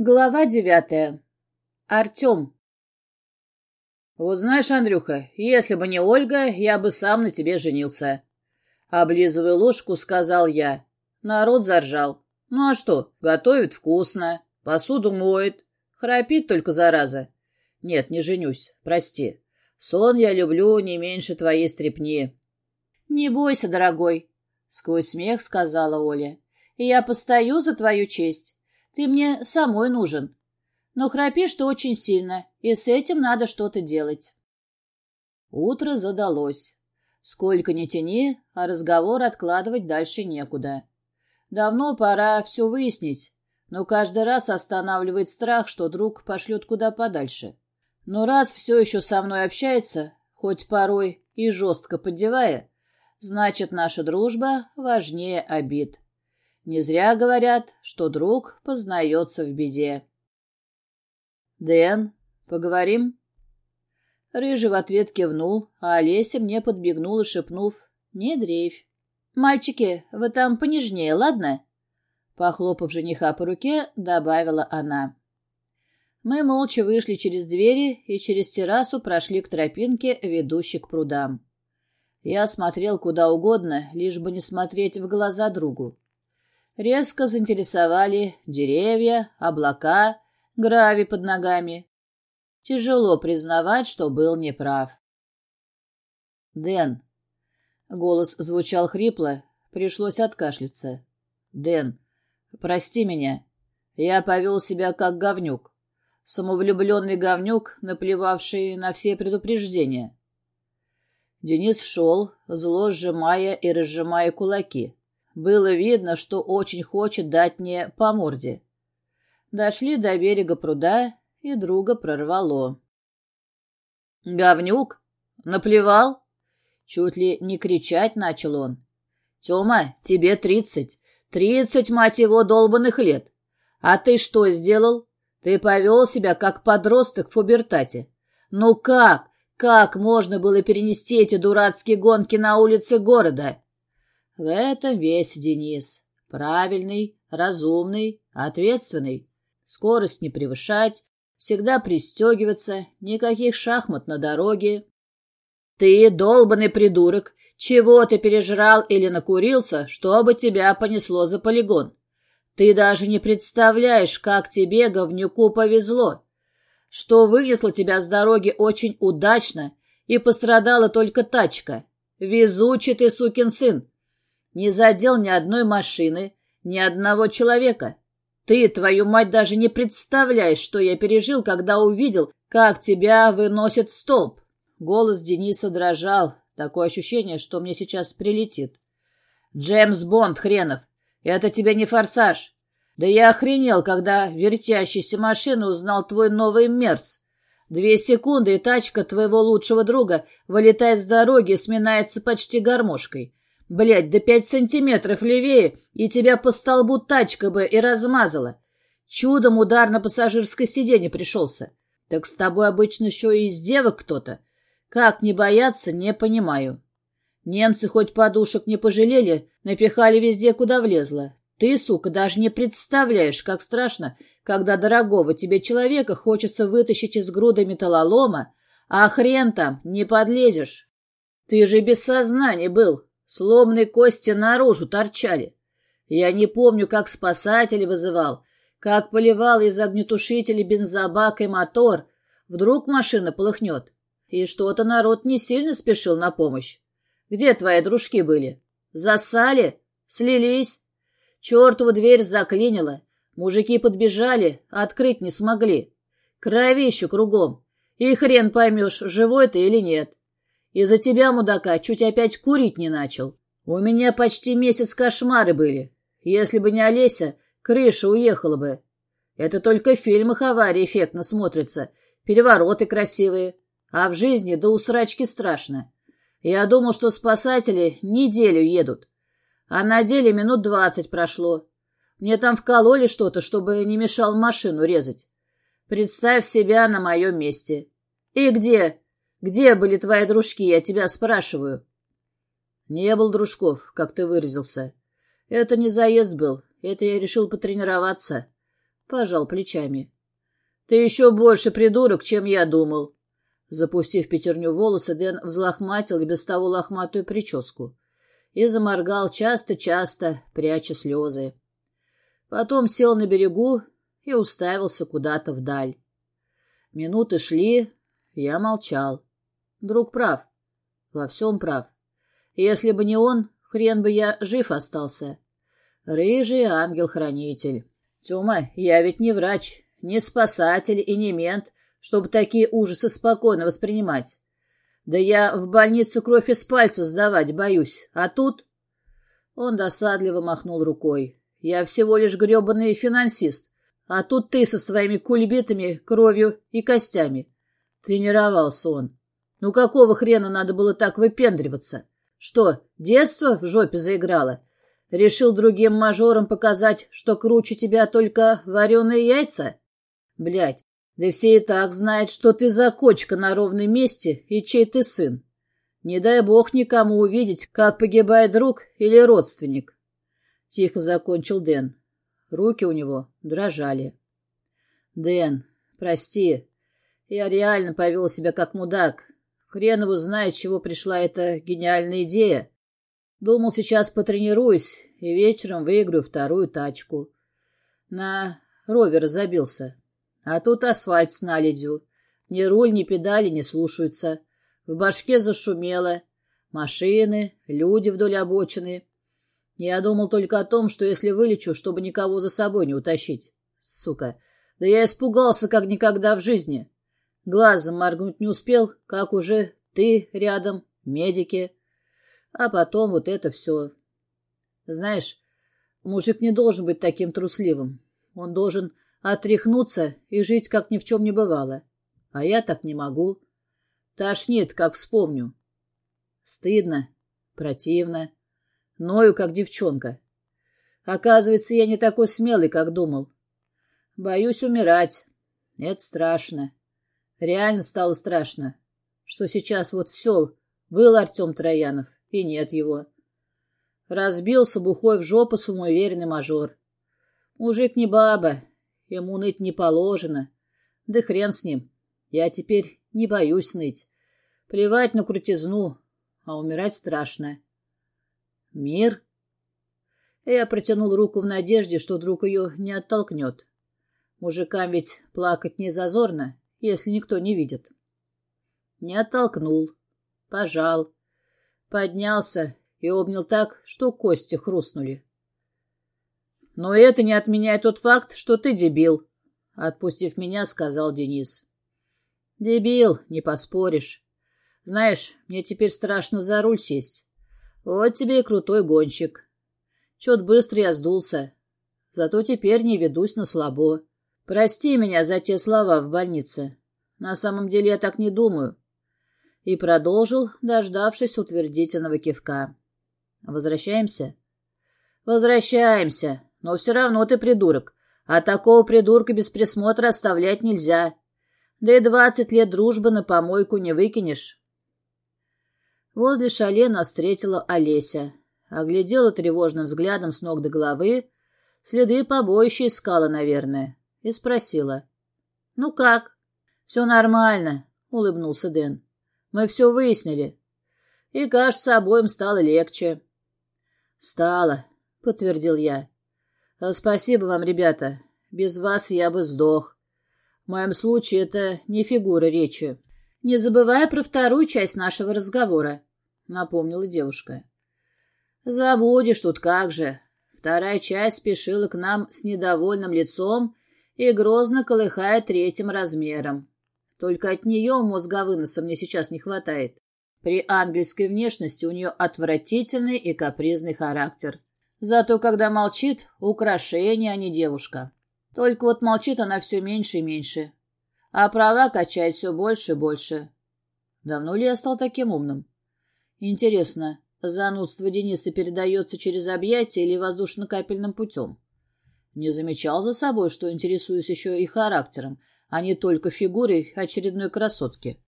Глава девятая. Артем. Вот знаешь, Андрюха, если бы не Ольга, я бы сам на тебе женился. Облизывая ложку, сказал я. Народ заржал. Ну а что, готовит вкусно, посуду моет, храпит только зараза. Нет, не женюсь, прости. Сон я люблю не меньше твоей стрепни. Не бойся, дорогой, сквозь смех сказала Оля. Я постою за твою честь. Ты мне самой нужен. Но храпишь ты очень сильно, и с этим надо что-то делать. Утро задалось. Сколько ни тяни, а разговор откладывать дальше некуда. Давно пора все выяснить, но каждый раз останавливает страх, что друг пошлет куда подальше. Но раз все еще со мной общается, хоть порой и жестко поддевая, значит, наша дружба важнее обид. Не зря говорят, что друг познается в беде. «Дэн, поговорим?» Рыжий в ответ кивнул, а Олеся мне подбегнула, шепнув «Не дрейфь». «Мальчики, вы там понежнее, ладно?» Похлопав жениха по руке, добавила она. Мы молча вышли через двери и через террасу прошли к тропинке, ведущей к прудам. Я смотрел куда угодно, лишь бы не смотреть в глаза другу резко заинтересовали деревья, облака, гравий под ногами. Тяжело признавать, что был неправ. «Дэн». Голос звучал хрипло, пришлось откашляться. «Дэн, прости меня. Я повел себя как говнюк. Самовлюбленный говнюк, наплевавший на все предупреждения». Денис шел, зло сжимая и разжимая кулаки. Было видно, что очень хочет дать мне по морде. Дошли до берега пруда, и друга прорвало. «Говнюк? Наплевал?» Чуть ли не кричать начал он. «Тема, тебе тридцать. Тридцать, мать его, долбанных лет. А ты что сделал? Ты повел себя как подросток в пубертате. Ну как? Как можно было перенести эти дурацкие гонки на улице города? В этом весь Денис. Правильный, разумный, ответственный. Скорость не превышать, всегда пристегиваться, никаких шахмат на дороге. Ты, долбанный придурок, чего ты пережрал или накурился, чтобы тебя понесло за полигон? Ты даже не представляешь, как тебе, говнюку, повезло. Что вынесло тебя с дороги очень удачно, и пострадала только тачка. Везучий ты, сукин сын не задел ни одной машины, ни одного человека. Ты, твою мать, даже не представляешь, что я пережил, когда увидел, как тебя выносят в столб. Голос Дениса дрожал. Такое ощущение, что мне сейчас прилетит. Джеймс Бонд, хренов, это тебе не форсаж. Да я охренел, когда вертящейся машины узнал твой новый Мерс. Две секунды, и тачка твоего лучшего друга вылетает с дороги и сминается почти гармошкой. Блядь, да пять сантиметров левее, и тебя по столбу тачка бы и размазала. Чудом удар на пассажирское сиденье пришелся. Так с тобой обычно еще и из девок кто-то. Как не бояться, не понимаю. Немцы хоть подушек не пожалели, напихали везде, куда влезло. Ты, сука, даже не представляешь, как страшно, когда дорогого тебе человека хочется вытащить из груда металлолома, а хрен там, не подлезешь. Ты же без сознания был, Сломанные кости наружу торчали. Я не помню, как спасателей вызывал, как поливал из огнетушителя бензобак и мотор. Вдруг машина полыхнет. И что-то народ не сильно спешил на помощь. Где твои дружки были? Засали? Слились? Чертова дверь заклинила. Мужики подбежали, открыть не смогли. Кровище кругом. И хрен поймешь, живой ты или нет. Из-за тебя, мудака, чуть опять курить не начал. У меня почти месяц кошмары были. Если бы не Олеся, крыша уехала бы. Это только в фильмах аварии эффектно смотрится. Перевороты красивые. А в жизни до усрачки страшно. Я думал, что спасатели неделю едут. А на деле минут двадцать прошло. Мне там вкололи что-то, чтобы не мешал машину резать. Представь себя на моем месте. И где? Где были твои дружки, я тебя спрашиваю?» «Не был дружков, как ты выразился. Это не заезд был, это я решил потренироваться. Пожал плечами. Ты еще больше придурок, чем я думал. Запустив пятерню волосы, Дэн взлохматил и без того лохматую прическу и заморгал часто-часто, пряча слезы. Потом сел на берегу и уставился куда-то вдаль. Минуты шли, я молчал. Друг прав. Во всем прав. Если бы не он, хрен бы я жив остался. Рыжий ангел-хранитель. Тёма, я ведь не врач, не спасатель и не мент, чтобы такие ужасы спокойно воспринимать. Да я в больницу кровь из пальца сдавать боюсь. А тут... Он досадливо махнул рукой. Я всего лишь гребаный финансист. А тут ты со своими кульбитами, кровью и костями. Тренировался он. Ну какого хрена надо было так выпендриваться? Что, детство в жопе заиграло? Решил другим мажорам показать, что круче тебя только вареные яйца? Блядь, да все и так знают, что ты за кочка на ровном месте и чей ты сын. Не дай бог никому увидеть, как погибает друг или родственник. Тихо закончил Дэн. Руки у него дрожали. Дэн, прости, я реально повел себя как мудак. Хрен его знает, чего пришла эта гениальная идея. Думал, сейчас потренируюсь и вечером выиграю вторую тачку. На ровер забился. А тут асфальт с наледью. Ни руль, ни педали не слушаются. В башке зашумело. Машины, люди вдоль обочины. Я думал только о том, что если вылечу, чтобы никого за собой не утащить. Сука, да я испугался, как никогда в жизни. Глазом моргнуть не успел, как уже ты рядом, медики. А потом вот это все. Знаешь, мужик не должен быть таким трусливым. Он должен отряхнуться и жить, как ни в чем не бывало. А я так не могу. Тошнит, как вспомню. Стыдно, противно. Ною, как девчонка. Оказывается, я не такой смелый, как думал. Боюсь умирать. Это страшно. Реально стало страшно, что сейчас вот все, был Артем Троянов, и нет его. Разбился бухой в жопу самоуверенный мажор. Мужик не баба, Ему ныть не положено. Да хрен с ним. Я теперь не боюсь ныть. Плевать на крутизну, а умирать страшно. Мир? Я протянул руку в надежде, что друг ее не оттолкнет. Мужикам ведь плакать не зазорно, если никто не видит. Не оттолкнул. Пожал. Поднялся и обнял так, что кости хрустнули. Но это не отменяет тот факт, что ты дебил, — отпустив меня, сказал Денис. Дебил, не поспоришь. Знаешь, мне теперь страшно за руль сесть. Вот тебе и крутой гонщик. Чет быстро я сдулся. Зато теперь не ведусь на слабо. Прости меня за те слова в больнице. На самом деле я так не думаю. И продолжил, дождавшись утвердительного кивка. Возвращаемся? Возвращаемся, но все равно ты придурок. А такого придурка без присмотра оставлять нельзя. Да и двадцать лет дружбы на помойку не выкинешь. Возле шале нас встретила Олеся. Оглядела тревожным взглядом с ног до головы. Следы побоища искала, наверное. И спросила. — Ну как? — Все нормально, — улыбнулся Дэн. — Мы все выяснили. И, кажется, обоим стало легче. — Стало, — подтвердил я. А спасибо вам, ребята. Без вас я бы сдох. В моем случае это не фигура речи. Не забывая про вторую часть нашего разговора, напомнила девушка. Забудешь тут как же. Вторая часть спешила к нам с недовольным лицом и грозно колыхая третьим размером. Только от нее мозговыноса мне сейчас не хватает. При ангельской внешности у нее отвратительный и капризный характер. Зато когда молчит, украшение, а не девушка. Только вот молчит она все меньше и меньше. А права качает все больше и больше. Давно ли я стал таким умным? Интересно, занудство Дениса передается через объятия или воздушно-капельным путем? Не замечал за собой, что интересуюсь еще и характером, а не только фигурой очередной красотки.